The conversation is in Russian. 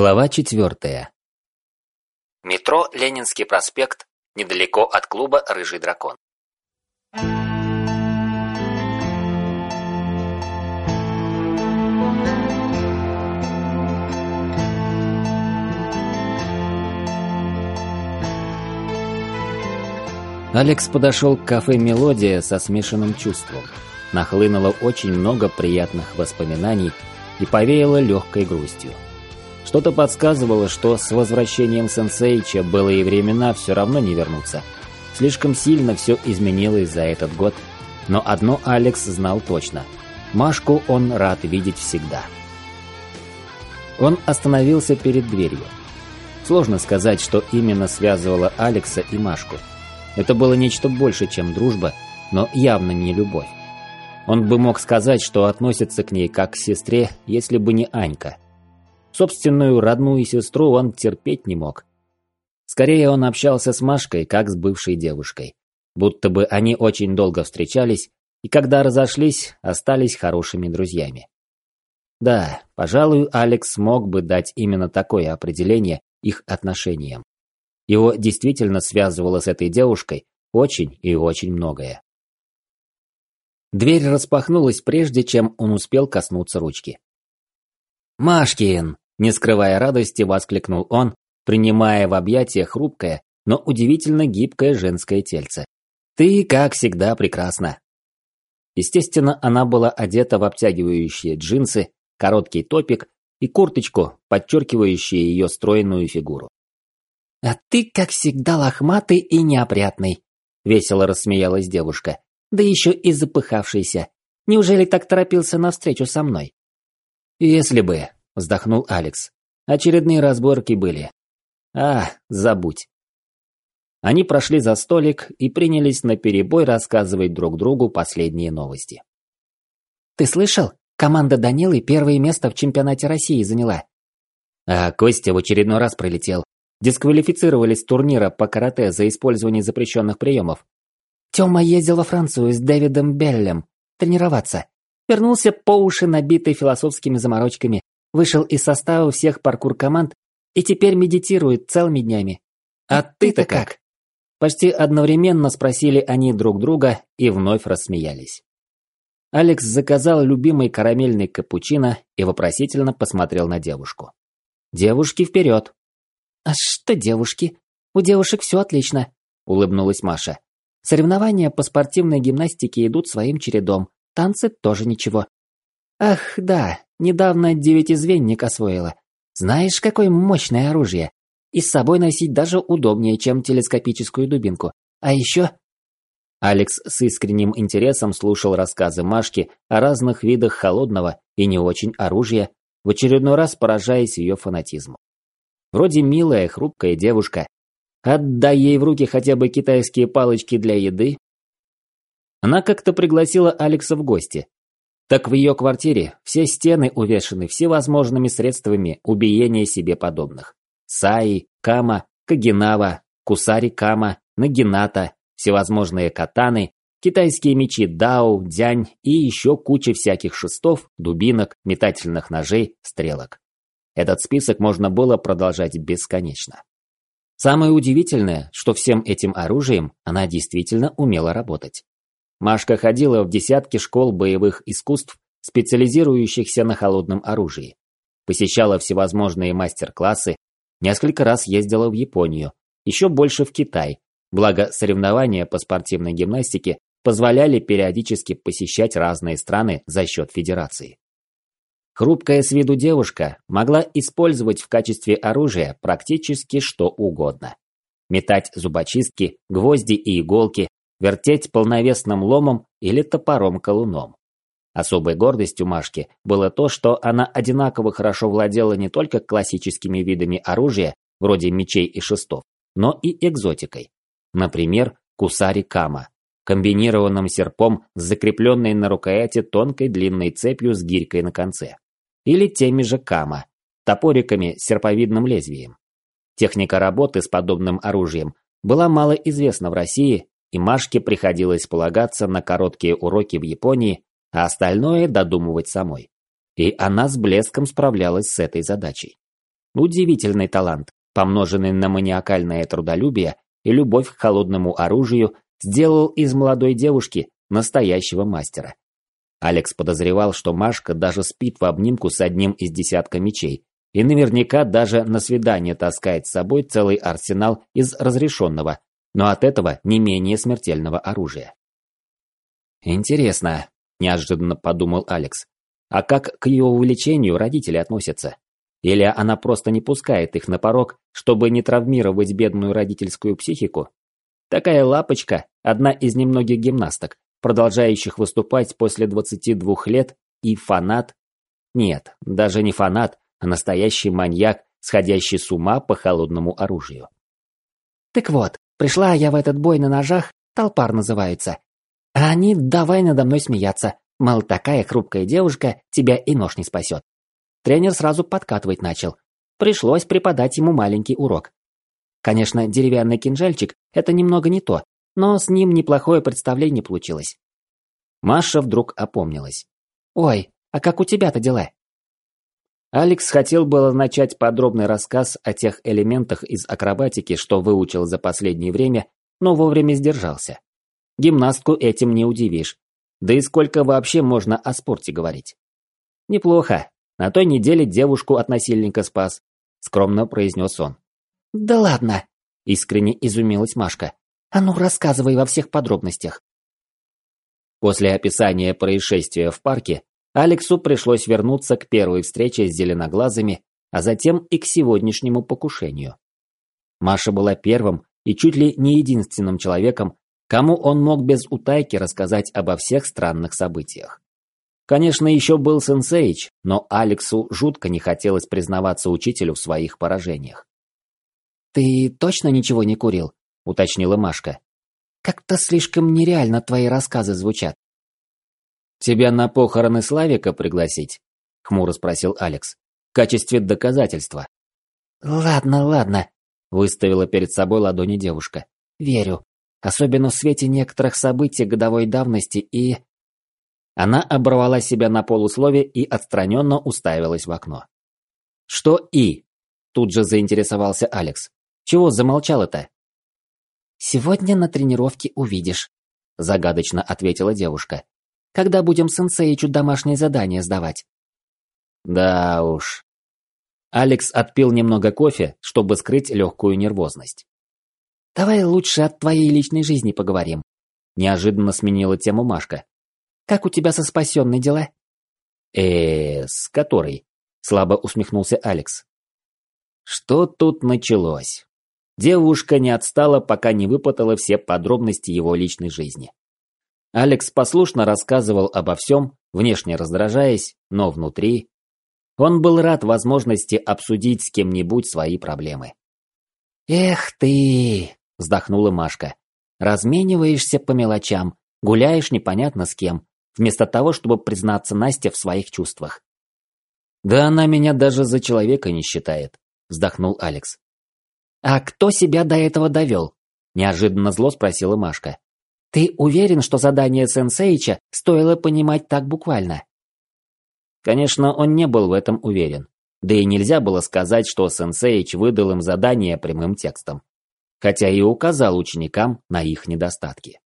Глава четвертая. Метро Ленинский проспект, недалеко от клуба «Рыжий дракон». Алекс подошел к кафе «Мелодия» со смешанным чувством. Нахлынуло очень много приятных воспоминаний и повеяло легкой грустью. Что-то подсказывало, что с возвращением Сенсейча былые времена все равно не вернутся. Слишком сильно все изменилось за этот год. Но одно Алекс знал точно. Машку он рад видеть всегда. Он остановился перед дверью. Сложно сказать, что именно связывало Алекса и Машку. Это было нечто больше, чем дружба, но явно не любовь. Он бы мог сказать, что относится к ней как к сестре, если бы не Анька – Собственную родную сестру он терпеть не мог. Скорее он общался с Машкой, как с бывшей девушкой. Будто бы они очень долго встречались, и когда разошлись, остались хорошими друзьями. Да, пожалуй, Алекс мог бы дать именно такое определение их отношениям. Его действительно связывало с этой девушкой очень и очень многое. Дверь распахнулась прежде, чем он успел коснуться ручки. «Машкин!» Не скрывая радости, воскликнул он, принимая в объятия хрупкое, но удивительно гибкое женское тельце. «Ты, как всегда, прекрасна!» Естественно, она была одета в обтягивающие джинсы, короткий топик и курточку, подчеркивающие ее стройную фигуру. «А ты, как всегда, лохматый и неопрятный», — весело рассмеялась девушка. «Да еще и запыхавшийся. Неужели так торопился навстречу со мной?» «Если бы», вздохнул Алекс. Очередные разборки были. А, забудь. Они прошли за столик и принялись наперебой рассказывать друг другу последние новости. «Ты слышал? Команда Данилы первое место в чемпионате России заняла». А Костя в очередной раз пролетел. Дисквалифицировались с турнира по карате за использование запрещенных приемов. Тёма ездил во Францию с Дэвидом Беллем тренироваться. Вернулся по уши набитый философскими заморочками, вышел из состава всех паркур-команд и теперь медитирует целыми днями. А ты-то как? Почти одновременно спросили они друг друга и вновь рассмеялись. Алекс заказал любимый карамельный капучино и вопросительно посмотрел на девушку. «Девушки вперед!» «А что девушки? У девушек все отлично», — улыбнулась Маша. «Соревнования по спортивной гимнастике идут своим чередом, танцы тоже ничего. Ах, да, недавно девятизвенник освоила. Знаешь, какое мощное оружие. И с собой носить даже удобнее, чем телескопическую дубинку. А еще... Алекс с искренним интересом слушал рассказы Машки о разных видах холодного и не очень оружия, в очередной раз поражаясь ее фанатизму. Вроде милая, хрупкая девушка. Отдай ей в руки хотя бы китайские палочки для еды. Она как-то пригласила Алекса в гости, так в ее квартире все стены увешаны всевозможными средствами убиения себе подобных. Саи, Кама, Кагинава, Кусари Кама, Нагината, всевозможные катаны, китайские мечи Дао, Дянь и еще куча всяких шестов, дубинок, метательных ножей, стрелок. Этот список можно было продолжать бесконечно. Самое удивительное, что всем этим оружием она действительно умела работать. Машка ходила в десятки школ боевых искусств, специализирующихся на холодном оружии. Посещала всевозможные мастер-классы, несколько раз ездила в Японию, еще больше в Китай, благо соревнования по спортивной гимнастике позволяли периодически посещать разные страны за счет федерации. Хрупкая с виду девушка могла использовать в качестве оружия практически что угодно. Метать зубочистки, гвозди и иголки, вертеть полновесным ломом или топором-колуном. Особой гордостью Машки было то, что она одинаково хорошо владела не только классическими видами оружия, вроде мечей и шестов, но и экзотикой. Например, кусари кама, комбинированным серпом с закрепленной на рукояти тонкой длинной цепью с гирькой на конце. Или теми же кама, топориками с серповидным лезвием. Техника работы с подобным оружием была мало известна в России и Машке приходилось полагаться на короткие уроки в Японии, а остальное додумывать самой. И она с блеском справлялась с этой задачей. Удивительный талант, помноженный на маниакальное трудолюбие и любовь к холодному оружию, сделал из молодой девушки настоящего мастера. Алекс подозревал, что Машка даже спит в обнимку с одним из десятка мечей, и наверняка даже на свидание таскает с собой целый арсенал из разрешенного, но от этого не менее смертельного оружия. «Интересно», – неожиданно подумал Алекс, а как к ее увлечению родители относятся? Или она просто не пускает их на порог, чтобы не травмировать бедную родительскую психику? Такая лапочка – одна из немногих гимнасток, продолжающих выступать после 22 лет, и фанат? Нет, даже не фанат, а настоящий маньяк, сходящий с ума по холодному оружию. Так вот, пришла я в этот бой на ножах, толпар называется. А они давай надо мной смеяться, мол, такая хрупкая девушка тебя и нож не спасет. Тренер сразу подкатывать начал. Пришлось преподать ему маленький урок. Конечно, деревянный кинжальчик – это немного не то, но с ним неплохое представление получилось. Маша вдруг опомнилась. «Ой, а как у тебя-то дела?» Алекс хотел было начать подробный рассказ о тех элементах из акробатики, что выучил за последнее время, но вовремя сдержался. Гимнастку этим не удивишь. Да и сколько вообще можно о спорте говорить? Неплохо. На той неделе девушку от насильника спас, скромно произнес он. Да ладно, искренне изумилась Машка. А ну рассказывай во всех подробностях. После описания происшествия в парке Алексу пришлось вернуться к первой встрече с зеленоглазыми, а затем и к сегодняшнему покушению. Маша была первым и чуть ли не единственным человеком, кому он мог без утайки рассказать обо всех странных событиях. Конечно, еще был Сенсейч, но Алексу жутко не хотелось признаваться учителю в своих поражениях. «Ты точно ничего не курил?» – уточнила Машка. «Как-то слишком нереально твои рассказы звучат». «Тебя на похороны Славика пригласить?» – хмуро спросил Алекс. «В качестве доказательства». «Ладно, ладно», – выставила перед собой ладони девушка. «Верю. Особенно в свете некоторых событий годовой давности и...» Она оборвала себя на полуслове и отстраненно уставилась в окно. «Что «и»?» – тут же заинтересовался Алекс. «Чего замолчала-то?» «Сегодня на тренировке увидишь», – загадочно ответила девушка когда будем сенсеичу домашнее задание сдавать. Да уж. Алекс отпил немного кофе, чтобы скрыть легкую нервозность. Давай лучше от твоей личной жизни поговорим. Неожиданно сменила тему Машка. Как у тебя со спасенной дела? э с которой? Слабо усмехнулся Алекс. Что тут началось? Девушка не отстала, пока не выпытала все подробности его личной жизни. Алекс послушно рассказывал обо всем, внешне раздражаясь, но внутри... Он был рад возможности обсудить с кем-нибудь свои проблемы. «Эх ты!» – вздохнула Машка. «Размениваешься по мелочам, гуляешь непонятно с кем, вместо того, чтобы признаться Насте в своих чувствах». «Да она меня даже за человека не считает», – вздохнул Алекс. «А кто себя до этого довел?» – неожиданно зло спросила Машка. Ты уверен, что задание Сенсейча стоило понимать так буквально? Конечно, он не был в этом уверен. Да и нельзя было сказать, что Сенсейч выдал им задание прямым текстом. Хотя и указал ученикам на их недостатки.